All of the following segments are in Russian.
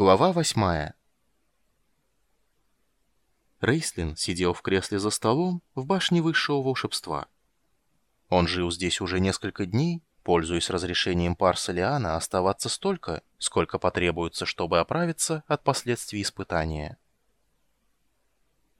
Глава восьмая. Рейслин сидел в кресле за столом в башне высшего волшебства. Он жил здесь уже несколько дней, пользуясь разрешением Парсалиана оставаться столько, сколько потребуется, чтобы оправиться от последствий испытания.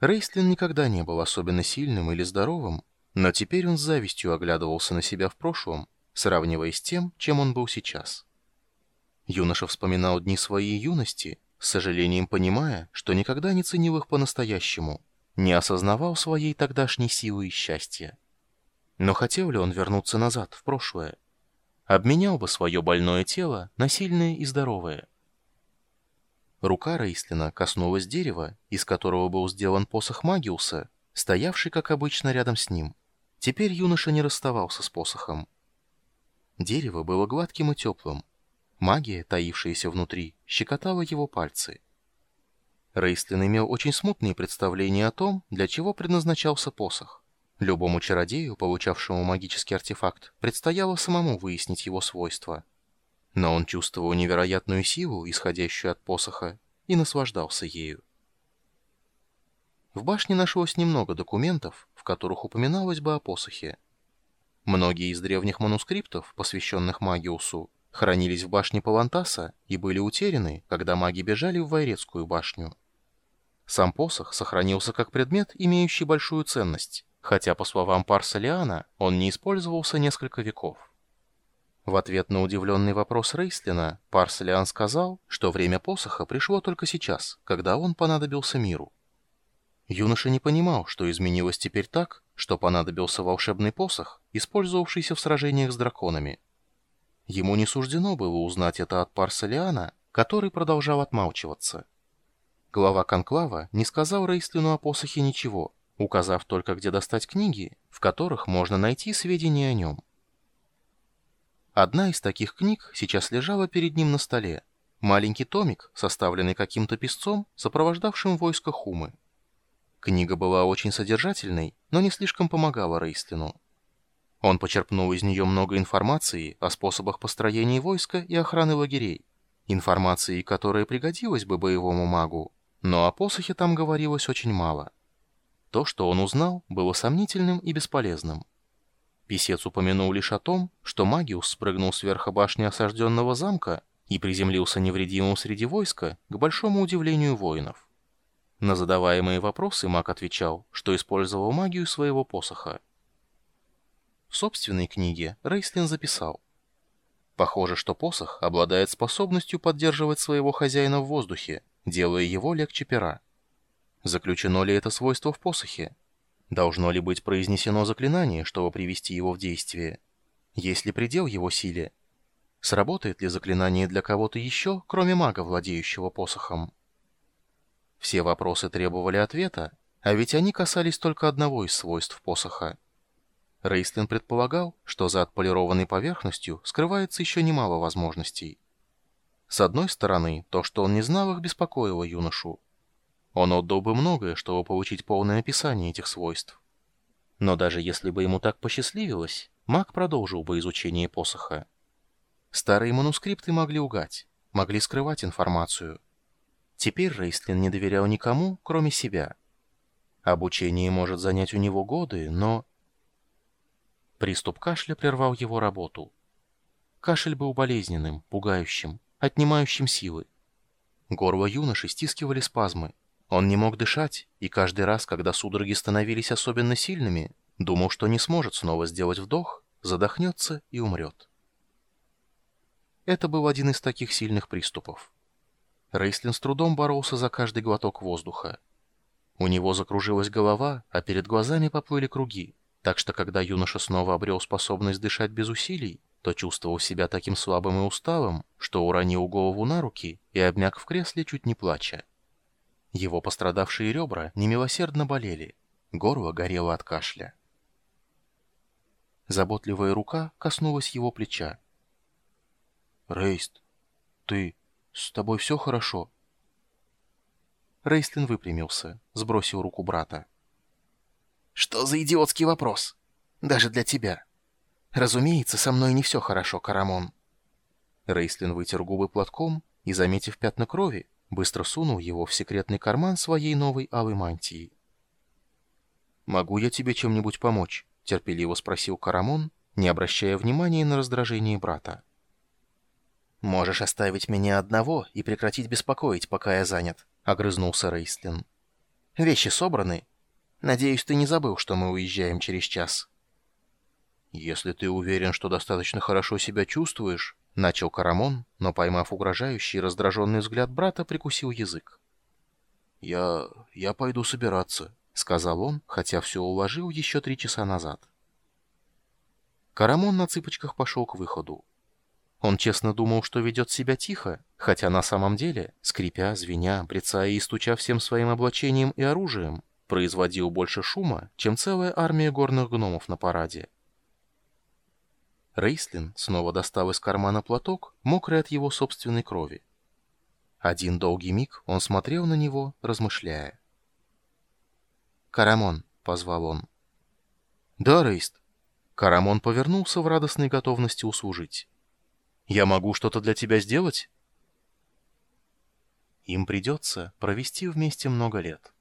Рейслин никогда не был особенно сильным или здоровым, но теперь он с завистью оглядывался на себя в прошлом, сравнивая с тем, чем он был сейчас. Юноша вспоминал дни своей юности, с сожалением понимая, что никогда не ценил их по-настоящему, не осознавал своей тогдашней силы и счастья. Но хотел ли он вернуться назад, в прошлое? Обменял бы свое больное тело на сильное и здоровое. Рука Рейслина коснулась дерева, из которого был сделан посох Магиуса, стоявший, как обычно, рядом с ним. Теперь юноша не расставался с посохом. Дерево было гладким и теплым, Магия, таившаяся внутри, щекотала его пальцы. Рейстлин имел очень смутные представления о том, для чего предназначался посох. Любому чародею, получавшему магический артефакт, предстояло самому выяснить его свойства. Но он чувствовал невероятную силу, исходящую от посоха, и наслаждался ею. В башне нашлось немного документов, в которых упоминалось бы о посохе. Многие из древних манускриптов, посвященных Магиусу, хранились в башне Палантаса и были утеряны, когда маги бежали в Вайрецкую башню. Сам посох сохранился как предмет, имеющий большую ценность, хотя, по словам Парсалиана, он не использовался несколько веков. В ответ на удивленный вопрос Рейслина, Парсалиан сказал, что время посоха пришло только сейчас, когда он понадобился миру. Юноша не понимал, что изменилось теперь так, что понадобился волшебный посох, использовавшийся в сражениях с драконами. Ему не суждено было узнать это от Парсалиана, который продолжал отмалчиваться. Глава Конклава не сказал Рейслину о посохе ничего, указав только, где достать книги, в которых можно найти сведения о нем. Одна из таких книг сейчас лежала перед ним на столе. Маленький томик, составленный каким-то писцом, сопровождавшим войско Хумы. Книга была очень содержательной, но не слишком помогала Рейслину. Он почерпнул из нее много информации о способах построения войска и охраны лагерей, информации, которая пригодилась бы боевому магу, но о посохе там говорилось очень мало. То, что он узнал, было сомнительным и бесполезным. Писец упомянул лишь о том, что Магиус спрыгнул с башни осажденного замка и приземлился невредимым среди войска, к большому удивлению воинов. На задаваемые вопросы маг отвечал, что использовал магию своего посоха. В собственной книге Рейслин записал. Похоже, что посох обладает способностью поддерживать своего хозяина в воздухе, делая его легче пера. Заключено ли это свойство в посохе? Должно ли быть произнесено заклинание, чтобы привести его в действие? Есть ли предел его силе? Сработает ли заклинание для кого-то еще, кроме мага, владеющего посохом? Все вопросы требовали ответа, а ведь они касались только одного из свойств посоха. Рейстлин предполагал, что за отполированной поверхностью скрывается еще немало возможностей. С одной стороны, то, что он не знал их, беспокоило юношу. Он отдал бы многое, чтобы получить полное описание этих свойств. Но даже если бы ему так посчастливилось, маг продолжил бы изучение посоха. Старые манускрипты могли угать, могли скрывать информацию. Теперь Рейстлин не доверял никому, кроме себя. Обучение может занять у него годы, но... Приступ кашля прервал его работу. Кашель был болезненным, пугающим, отнимающим силы. Горло юноши стискивали спазмы. Он не мог дышать, и каждый раз, когда судороги становились особенно сильными, думал, что не сможет снова сделать вдох, задохнется и умрет. Это был один из таких сильных приступов. Рейслин с трудом боролся за каждый глоток воздуха. У него закружилась голова, а перед глазами поплыли круги. Так что, когда юноша снова обрел способность дышать без усилий, то чувствовал себя таким слабым и усталым, что уронил голову на руки и обмяк в кресле, чуть не плача. Его пострадавшие ребра немилосердно болели, горло горело от кашля. Заботливая рука коснулась его плеча. «Рейст, ты... с тобой все хорошо?» Рейстлин выпрямился, сбросил руку брата. Что за идиотский вопрос? Даже для тебя. Разумеется, со мной не все хорошо, Карамон. Рейслин вытер губы платком и, заметив пятна крови, быстро сунул его в секретный карман своей новой алой мантии. «Могу я тебе чем-нибудь помочь?» — терпеливо спросил Карамон, не обращая внимания на раздражение брата. «Можешь оставить меня одного и прекратить беспокоить, пока я занят», — огрызнулся Рейслин. «Вещи собраны. Надеюсь, ты не забыл, что мы уезжаем через час». «Если ты уверен, что достаточно хорошо себя чувствуешь», — начал Карамон, но, поймав угрожающий раздраженный взгляд брата, прикусил язык. «Я... я пойду собираться», — сказал он, хотя все уложил еще три часа назад. Карамон на цыпочках пошел к выходу. Он честно думал, что ведет себя тихо, хотя на самом деле, скрипя, звеня, брецая и стуча всем своим облачением и оружием, производил больше шума, чем целая армия горных гномов на параде. Рейслин снова достал из кармана платок, мокрый от его собственной крови. Один долгий миг он смотрел на него, размышляя. «Карамон», — позвал он. «Да, Рейст». Карамон повернулся в радостной готовности услужить. «Я могу что-то для тебя сделать?» Им придется провести вместе много лет.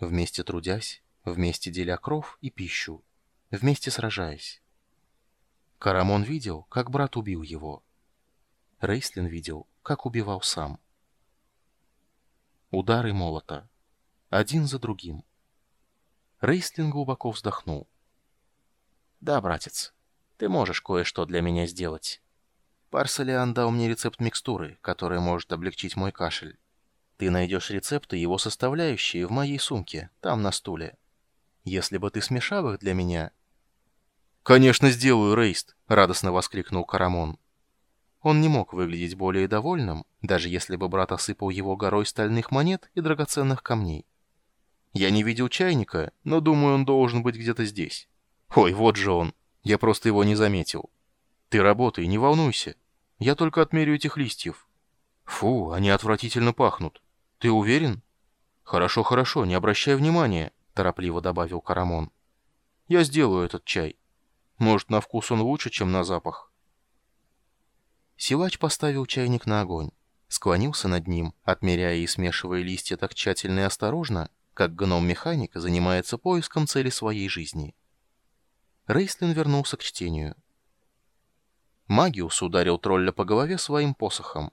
Вместе трудясь, вместе деля кров и пищу, вместе сражаясь. Карамон видел, как брат убил его. Рейслин видел, как убивал сам. Удары молота. Один за другим. Рейслин глубоко вздохнул. «Да, братец, ты можешь кое-что для меня сделать. Парсалиан дал мне рецепт микстуры, которая может облегчить мой кашель. Ты найдешь рецепты его составляющие в моей сумке, там на стуле. Если бы ты смешал их для меня, «Конечно сделаю, Рейст!» — радостно воскликнул Карамон. Он не мог выглядеть более довольным, даже если бы брат осыпал его горой стальных монет и драгоценных камней. «Я не видел чайника, но думаю, он должен быть где-то здесь. Ой, вот же он! Я просто его не заметил. Ты работай, не волнуйся. Я только отмерю этих листьев. Фу, они отвратительно пахнут. Ты уверен?» «Хорошо, хорошо, не обращай внимания», — торопливо добавил Карамон. «Я сделаю этот чай». Может, на вкус он лучше, чем на запах. Силач поставил чайник на огонь, склонился над ним, отмеряя и смешивая листья так тщательно и осторожно, как гном-механик занимается поиском цели своей жизни. Рейслин вернулся к чтению. Магиус ударил тролля по голове своим посохом.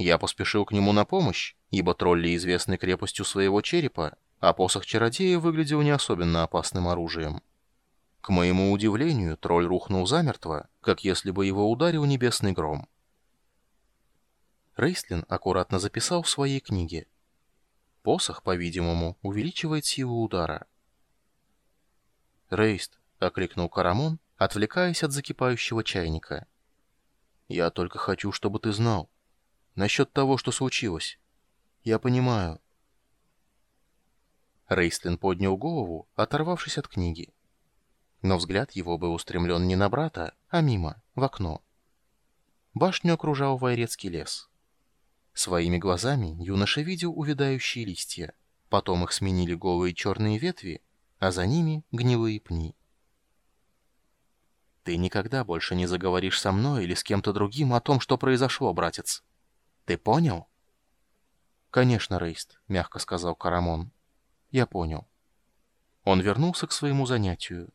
Я поспешил к нему на помощь, ибо тролли известны крепостью своего черепа, а посох чародея выглядел не особенно опасным оружием. К моему удивлению, тролль рухнул замертво, как если бы его ударил небесный гром. Рейслин аккуратно записал в своей книге. Посох, по-видимому, увеличивает силу удара. «Рейст», — окликнул Карамон, отвлекаясь от закипающего чайника. «Я только хочу, чтобы ты знал. Насчет того, что случилось. Я понимаю». Рейстлин поднял голову, оторвавшись от книги но взгляд его был устремлен не на брата, а мимо, в окно. Башню окружал Вайрецкий лес. Своими глазами юноша видел увядающие листья, потом их сменили голые черные ветви, а за ними гнилые пни. «Ты никогда больше не заговоришь со мной или с кем-то другим о том, что произошло, братец. Ты понял?» «Конечно, Рейст», — мягко сказал Карамон. «Я понял». Он вернулся к своему занятию.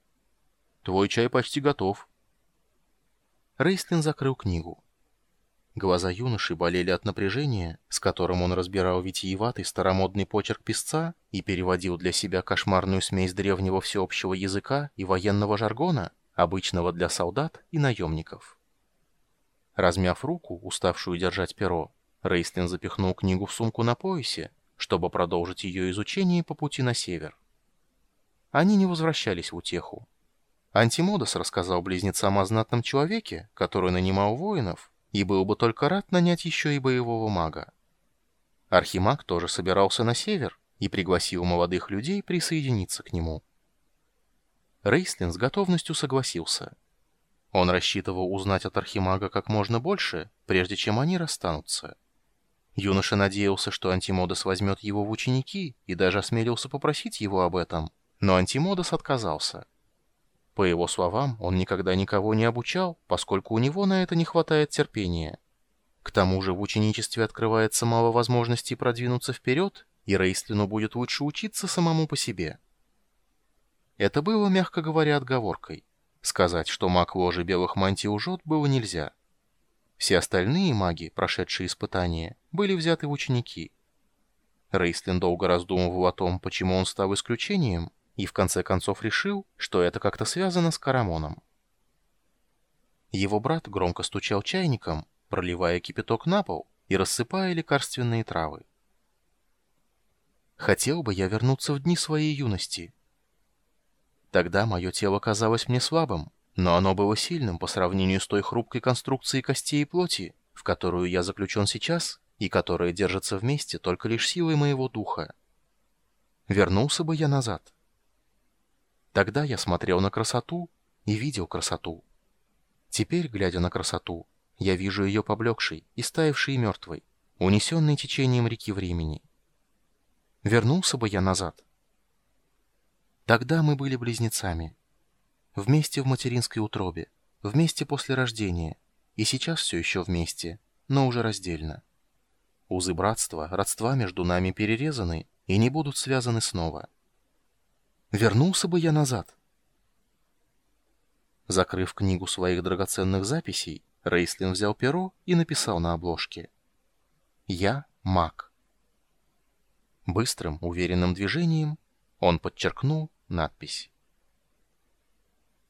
Твой чай почти готов». Рейстлин закрыл книгу. Глаза юноши болели от напряжения, с которым он разбирал витиеватый старомодный почерк писца и переводил для себя кошмарную смесь древнего всеобщего языка и военного жаргона, обычного для солдат и наемников. Размяв руку, уставшую держать перо, Рейстлин запихнул книгу в сумку на поясе, чтобы продолжить ее изучение по пути на север. Они не возвращались в утеху. Антимодос рассказал близнецам о знатном человеке, который нанимал воинов, и был бы только рад нанять еще и боевого мага. Архимаг тоже собирался на север и пригласил молодых людей присоединиться к нему. Рейслин с готовностью согласился. Он рассчитывал узнать от Архимага как можно больше, прежде чем они расстанутся. Юноша надеялся, что Антимодос возьмет его в ученики и даже осмелился попросить его об этом, но Антимодос отказался. По его словам, он никогда никого не обучал, поскольку у него на это не хватает терпения. К тому же в ученичестве открывается мало возможностей продвинуться вперед, и Рейстлину будет лучше учиться самому по себе. Это было, мягко говоря, отговоркой. Сказать, что маг ложи белых мантий ужот, было нельзя. Все остальные маги, прошедшие испытания, были взяты в ученики. Рейстлин долго раздумывал о том, почему он стал исключением, и в конце концов решил, что это как-то связано с Карамоном. Его брат громко стучал чайником, проливая кипяток на пол и рассыпая лекарственные травы. Хотел бы я вернуться в дни своей юности. Тогда мое тело казалось мне слабым, но оно было сильным по сравнению с той хрупкой конструкцией костей и плоти, в которую я заключен сейчас и которая держится вместе только лишь силой моего духа. Вернулся бы я назад. Тогда я смотрел на красоту и видел красоту. Теперь, глядя на красоту, я вижу ее поблекшей, истаившей и мертвой, унесенной течением реки времени. Вернулся бы я назад. Тогда мы были близнецами. Вместе в материнской утробе, вместе после рождения, и сейчас все еще вместе, но уже раздельно. Узы братства, родства между нами перерезаны и не будут связаны снова. Вернулся бы я назад. Закрыв книгу своих драгоценных записей, Рейслин взял перо и написал на обложке «Я маг». Быстрым, уверенным движением он подчеркнул надпись.